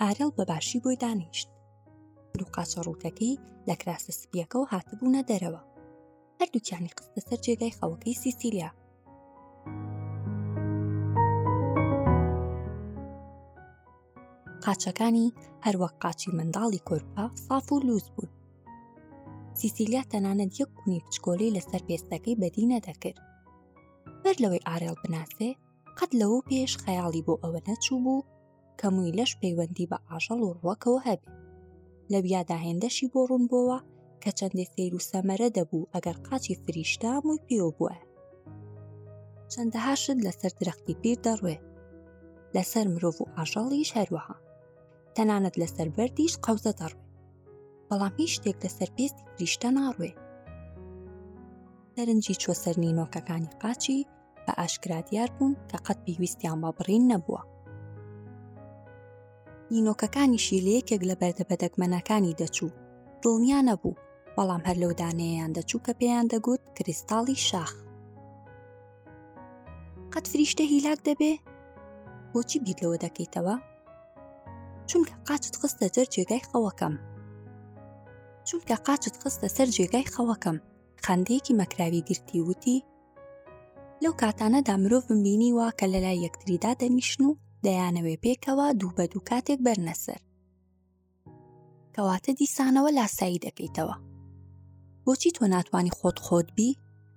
ئارێڵ بە باشی بۆی دانیشت دوو قاچە ڕووتەکەی لە کراسە سپیەکەەوە هاتبوونە دەرەوە هەردووکیانی قستە سەر جێگای خەوەکەی سیسیلیا قاچەکانی هەروەک قاچی منداڵی کورپە ساف و لووز بوون سیسیلیا تەنانەت یەک کونی پچکۆلی لەسەر پێستەکەی بەدی نەدەکرد بەر لەوەی ئارێڵ بناسێ قەت لەوە پێش خەیاڵی بۆ ئەوە نەچوو بوو کە مووی لەش پەیوەندی بە ئاژەڵ و ڕوەکەوە هەبێ لە ویادا هێندەشی بۆ ڕوون بۆوە کە چەندێک فێر و سەمەرە دەبوو ئەگەر قاچی فریشتا مووی پێوە بووە چەندەها شت لەسەر درەختی پیر دەڕوێ لەسەر مرۆڤ و ئاژەڵیش هەروەها تەنانەت لەسەر بەردیش قەوزە دەڕوێ بەڵام هیچ شتێک لەسەر پێستی فریشتە ناڕوێ سەرنجی چۆ سەرنینۆکەکانی قاچی بە ئاشکرا دیار بوون کە قەت پێویستیان بە بڕین نەبووە نینۆکەکانیشی لە یەکێک لە بەردە بەدەگمەنەکانی دەچوو دڵنیا نەبوو بەڵام هەر لەو دانەیەیان دەچوو کە پێیان دەگوت کریستاڵی شاخ قەت فریشتە هیلاک دەبێ بۆچی بیر لەوە دەکەیتەوە چونکە قاچت خستە جەر جێگای خەوەکەم چونکە قاچت خستە سەر جێگای خەوەکەم خەندەیەکی مەکراوی گرتی وتی لەو کاتانەدا مرۆڤ بمبینیوە کە لەلای یەکتریدا دەنیشن و دەیانەوێ پێکەوە دوو بە دوو کاتێک بەرنەسەر کەواتە دیسانەوە لاسایی دەکەیتەوە بۆچی تۆ ناتانی خۆت خۆت بی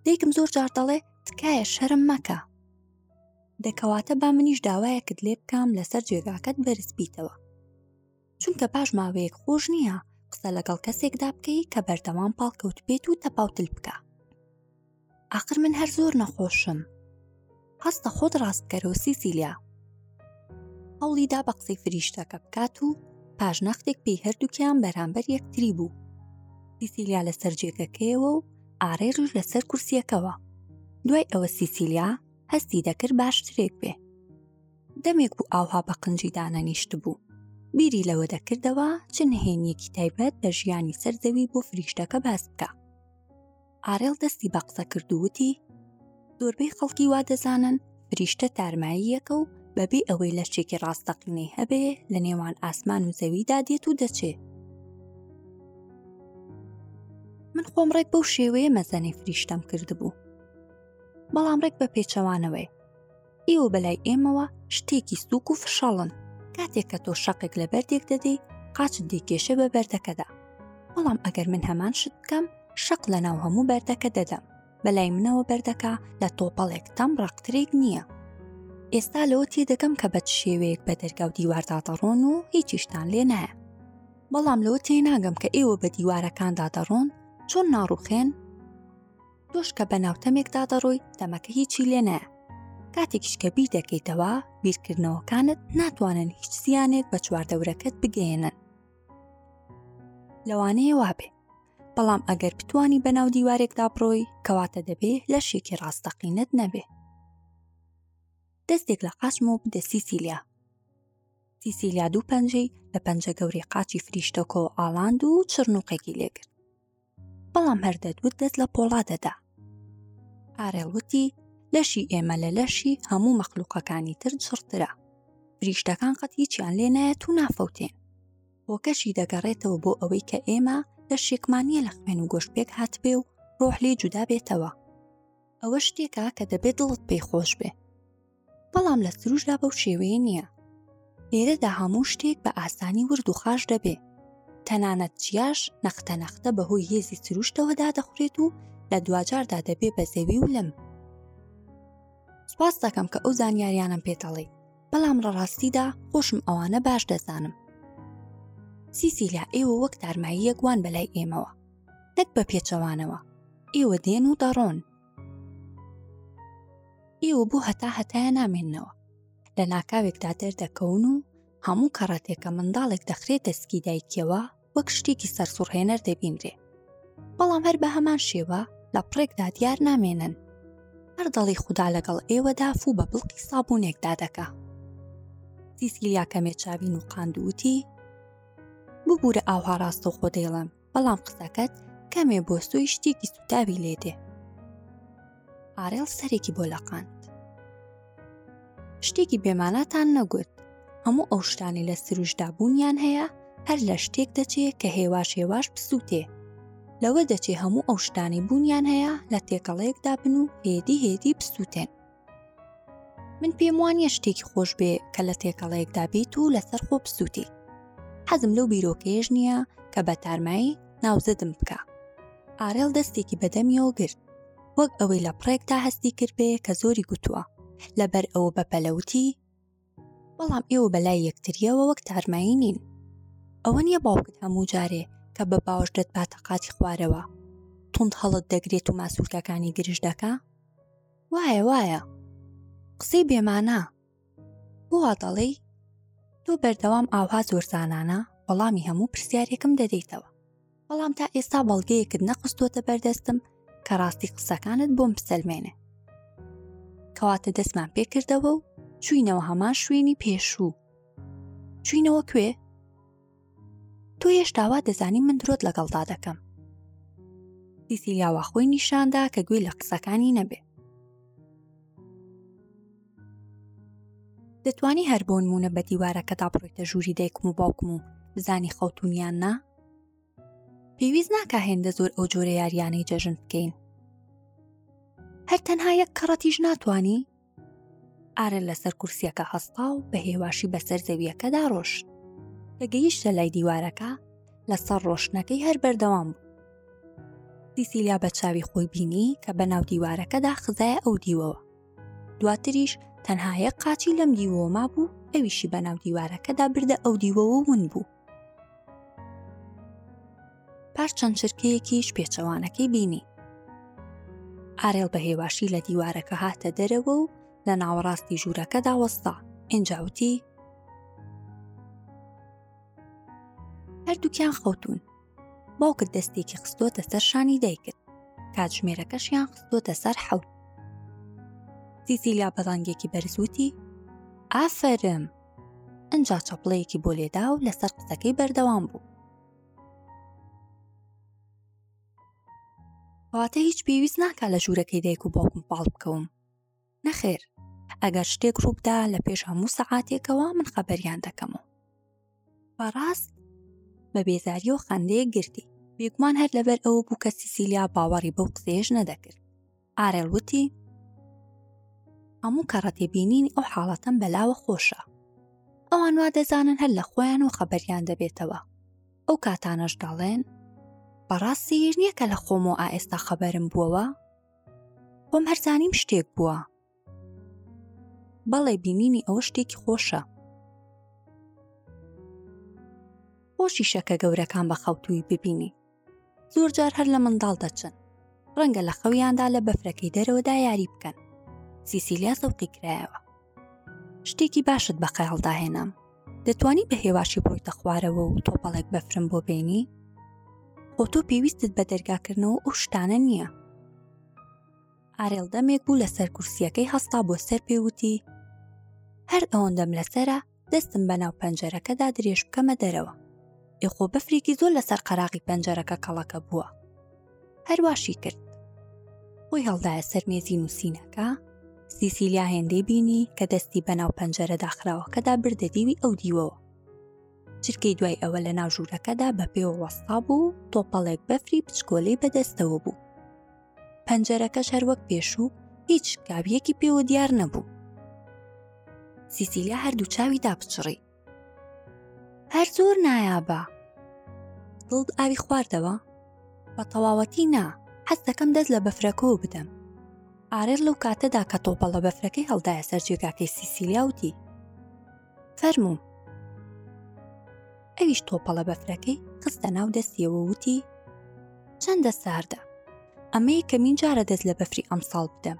دەیکم زۆر جار دەڵێ تکایە شەرم مەکە دەکەواتە با منیش داوایەکت لێ بکەم لەسەر جێگاکەت بەرز بیتەوە چونکە پاش ماوەیەک خۆش نییە قسە لەگەڵ کەسێکدا بکەی کە بەردەوام پاڵکەوت بێت و تەپاوتل بکە ئاخر من هەر زۆر نەخۆشم هەستە خۆت ڕاست بکەرەوە سیسیلیا هەوڵیدا بە قسەی فریشتەکە بکات و پاش نەختێک پێی هەردووکیان بەرامبەر یەکتری بوو سیسیلیا لەسەر جێگەکەیەوە و ئارێژش لەسەر کورسیەکەوە دوای ئەوە سیسیلیا هەستی دەکرد باشترێک بێ دەمێک بوو ئاوها بە قنجی دانەنیشت بوو بیری لەوە دەکردەوە چ نهێنیەکی تایبەت بە ژیانی سەر زەوی بۆ فریشتەکە باس بکە ئارێڵ دەستی بە قسە کردووتی زۆربەی خەڵکی وا دەزانن فریشتە تارماییەکە و بەبێ ئەوەی لە شتێکی ڕاستەقینەی هەبێ لە نێوان ئاسمان و زەویدا دێت و دەچێ من خۆم ڕێک بەو شێوەیە مەزەنەی فریشتەم کردبوو بەڵام ڕێک بە پێچەوانەوەی ئێوە بەلای ئێمەوە شتێکی سوک و فشەڵن کاتێک کە تۆ شەقێک لە بەردێک دەدەی قاچت دێکێشە بە بەردەکەدا بەڵام ئەگەر من هەمان شت بکەم شەق لە ناو هەموو بەردەکە دەدەم بەلای منەوە بەردەکە لە تۆپەڵێک تەم ڕقترێک نییە ئێستا لەوە تێ دەکەم کە بەچ شێوەیەک بە دەرگا و دیواردا دەڕۆن و هیچیشتان لێ نایە بەڵام لەوە تێناگەم کە ئێوە بە دیوارەکاندا دەڕۆن چۆن ناڕوخێن تۆش کە بە ناوتەمێکدا دەڕۆی تەمەکە هیچی لێ نایە کاتێکیش کە بیر دەکەیتەوە بیرکردنەوەکانت ناتوانن هیچ زیانێک بە چواردەورەکەت بگەێنن لەوانەیە وابێ بەڵام ئەگەر بتانی بەناو دیوارێکدا بڕۆی کەواتە دەبێ لەشێکی ڕاستەقینەت نەبێ دەستێک لە قاچم و بدە سیسیلیا سیسیلیا دوو پەنجەی لە پەنجە گەوری قاچی فریشتەکۆ ئاڵاند و چڕنوقێکی لێکرد بەڵام هەردەدوت دەست لە پۆڵا دەدا ئارێڵ وتی لەشی ئێمە لە لەشی هەموو مەخلوقەکانی تر جڕترە فریشتەکان قەت هیچیان لێ نایەت و نافەوتێن بۆکەشی دەگەڕێتەوە بۆ ئەوەی کە ئێمە لە شێکمانە لە خوێن و گۆشت پێک هاتبێ و ڕۆح لێ جودا بێتەوە ئەوە شتێکە کە دەبێت دڵت پێی خۆش بێ بەڵام لە سروشدا بەو شێوەیە نییە لێرەدا هەموو شتێک بە ئاسانی ورد و خاش دەبێ تەنانەت جیاش نەختە نەختە بەهۆی هێزی سروشتەوە دادەخورێت و لە دوجاردا دەبێ بە زەوی و لەم سپاس دەکەم کە ئەو زانیاریانم پێتەڵی بەڵام لە ڕاستیدا خۆشم ئەوانە باش دەزانم سیسیلا ئێوە وەک تارماییەکوان بەلای ئێمەوە نەک بە پێچەوانەوە ئێوە دێن و دەڕۆن ئێوە بۆ هەتا هەتایە نامێنەوە لە ناکاوێکدا دەردەکەون و هەموو کەڕەتێکە منداڵێک دەخرێت دەستکی دایکیەوە وەک شتێکی سەرسوڕهێنەر دەبینرێ بەڵام هەر بە هەمان شێوە لە پڕێکدا دیار نامێنن هەر دەڵی خوددا لەگەڵ ئێوەدا فوو بە بڵقی سابوونێکدا دەکا سیسیلیا کەمێ چاوی و قاندووتی ببوورە ئاوها ڕاستەوخۆ دەیڵم بەڵام قسەکەت کەمێ بۆستۆی شتێکی سوتاوی لێ دێ ئارێڵ سەرێکی بۆ لەقاند شتێکی بێماناتان نەگوت هەموو ئەو شتانی لە سروشدا بوونیان هەیە هەر لە شتێک دەچێ کە هێواش هێواش بسووتێ لەوە دەچێ هەموو ئەو شتانی بوونیان هەیە لە تێکەڵەیەکدا بن و هێدی هێدی بسووتێن من پێم وانە شتێکی خۆش بێ کە لە تێکەڵەیەکدا بیت و لەسەر خۆ بسووتی حەزم لەو بیرۆکەیەش نییە کە بە تارمایی ناوزەدم بکە ئارێڵ دەستێکی بەدەمیەوە گرت وەک ئەوەی لە پڕێکدا هەستی کردبێ کە زۆری گوتووە لەبەر ئەوە بە پەلەوتی بەڵام ئێوە بەلای یەکتریەوە وەک تارمایی نین ئەوە نییە باوکت هەموو جارێ کە بە باوەش دەت باتە قاتی خوارەوە تونند هەڵت دەگرێت و ماسوولکەکانی گرژ دەکا وایە وایە قسەی بێمانە بۆوا دەڵێی تۆ بەردەوام ئاوها زۆرزانانە وەڵامی هەموو پرسیارێکم دەدەیتەوە بەڵام تا ئێستا بەڵگەیەکت نەخستوەتە بەردەستم کە ڕاستی قسەکانت بۆم بسەلمێنێ کەواتە دەستمان پێکردەوە و چوینەوە هەمان شوێنی پێشوو چوینەوە کوێ تۆ هێشتاوا دەزانی من درۆت لەگەڵدا دەکەم سیسیلیاوە خۆی نیشاندا کە گوێی لە قسەکانی نەبێ دەتوانی هەر بۆ نمونە بە دیوارەکەدا بڕۆیتە ژووری دایکم و باوکم و بزانی خەوتونیان نا پێویست ناکە هێندە زۆر ئەو جۆرە یاریانەی جەژن بکەین هەر تەنها یەک کەڕەتیش ناتانی ئارە لەسەر کورسیەکە هەستا و بە هێواشی بەسەر زەویەکەدا ڕۆشت کە گەیشتە لای دیوارەکە لەسەر ڕۆشنەکەی هەر بەردەوام بوو سیسیلیا بە چاوی خۆی بینی کە بە ناو دیوارەکەدا خزایە ئەو دیوەوە دواتریش تەنها یەک قاچی لەم دیوەوە مابوو ئەویشی بە ناو دیوارەکەدا بردە ئەو دیوەوە ون بوو پاش چەند چرکەیەکیش پێچەوانەکەی بینی ئارێڵ بە هێواشی لە دیوارەکە هاتە دەرەوە و لە ناوەڕاستی ژوورەکەدا وەستا ئینجاوتی هەردووکیان خەوتون باوکت دەستێکی خستۆتە سەر شانی دایکت کاتژمێرەکەشیان خستۆتە سەر حەوت سیسیلا بەڵانگێکی بەرزوتی ئافرم ئەجا چەپڵەیەکی بۆ لێدا و لەسەر قسەکەی بەردەوام بوو واتە هیچ پێویست ناکا لە ژوورەکەی دایک و باوکم پاڵ بکەوم نەخێر ئەگەر شتێک ڕووبدا لە پێش هەموو سەعاتێکەوە من خەبەریان دەکەمەوە بەڕاست بە بێزاری و خەندەیە گرتی بێگومان هەر لەبەر ئەوە بوو کە سیسیلیا باوەڕی بەو قسێش نەدەکرد ئارێل وتی هەموو کە ڕەتێبینینی ئەو حاڵەتەم بەلاوە خۆشە ئەوان وا دەزانن هەر لە خۆیان و خەبەریان دەبێتەوە ئەو کاتانەش دەڵێن بەڕاستی نییە کە لە خۆمەوە ئائێستا خەبەرم بووەوە خۆم هەرزانیم شتێک بووە بەڵێ بینینی ئەوە شتێکی خۆشە خۆشی شەکە گەورەکان بە خەوتووی ببینی زۆرجار هەر لە منداڵ دەچن ڕەنگە لە خەویاندا لە بەفرەکەی دەرەوەدا یاری بکەن سیسیلیا سەوقی کرایەوە شتێکی باشت بە خەیاڵداهێنام دەتوانی بە هێواشی بڕۆیتە خوارەوە و تۆپەڵێک بەفرم بۆ بینی خۆ تۆ پێویستت بە دەرگاکردنەوە ئەو شتانە نییە ئارێڵ دەمێک بوو لەسەر کورسیەکەی هەستا بۆ سەر پێوتی هەر ئەوەندەم لەسرە دەستم بە ناو پەنجەرەکەدا درێژ بکەمە دەرەوە ئێخۆ بەفرێکی زۆر لەسەر قەراغی پەنجەرەکە کەڵەکە بووە هەرواشی کرد خۆی هەڵدایە سەر مێزی نووسینەکە سیسیلیا هێندەی بینی کە دەستی بەناو پەنجەرە داخراوەکەدا بردە دیوی ئەو دیوەوە چرکەی دوای ئەوە لە ناو ژوورەکەدا بە پێوە وەستا بوو تۆپەڵێک بەفری بچکۆلەی بەدەستەوە بوو پەنجەرەکەش هەر وەک پێشوو هیچ کاویەکی پێوە دیار نەبوو سیسیلیا هەردوو چاوی داپچڕی هەر زۆر نایابە دڵت ئاوی خواردەوە بە تەواوەتی نا حەز دەکەم دەست لە بەفرەکەەوە بدەم ئارێر لەو کاتەدا کە تۆپەڵە بەفرەکەی هەڵدایە سەر جێگاکەی سیسیلیاوتی فەرموو. ئەویش تۆپەڵە بەفرەکەی خستە ناو دەستیەوە وتی چەندە ساردە ئەمە یەکەمین جارە دەست لە بەفری ئەمساڵ بدەم